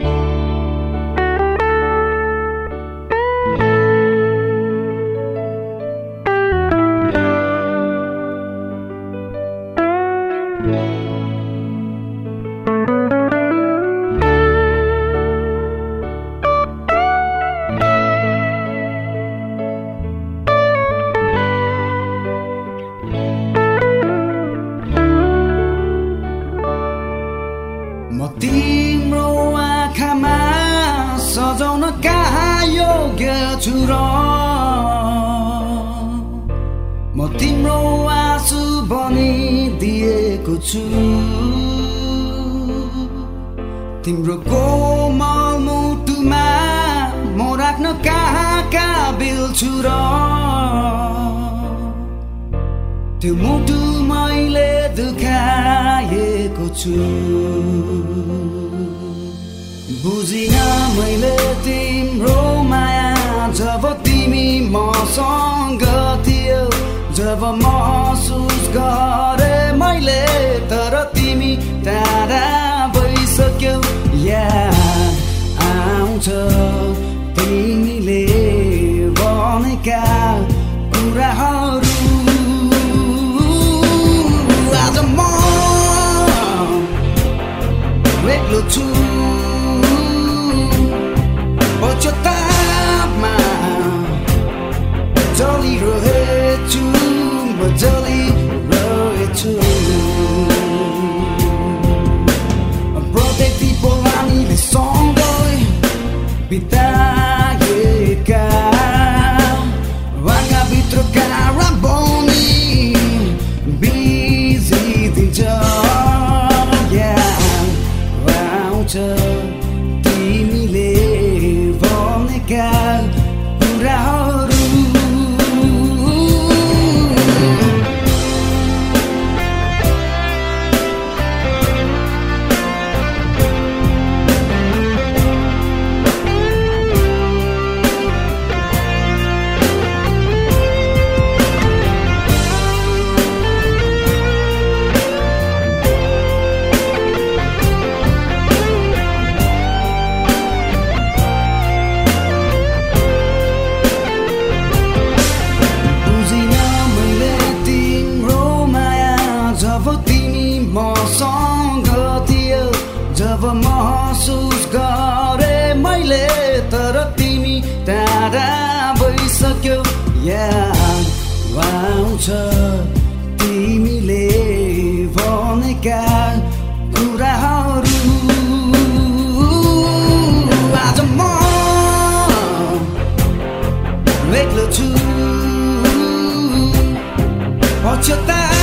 छु र। म तिम्रो आँसु बनिदिएको छु। तिम्रो कोमल मुटुमा म राख्न कहाँ काबिल छु र। त्यो मुटु मैले दुखाएको छु। बुझिन मैले जब तिमी मसँग थियो जब महसुस गरे मैले तर तिमी टाढा भइसक्यौ। याद आउँछ। कुराहरू महसुस गरे मैले तर तिमी टाढा भइसक्यो। याद आउँछ तिमीले भनेका कुराहरू। आज छु पश्चातापमा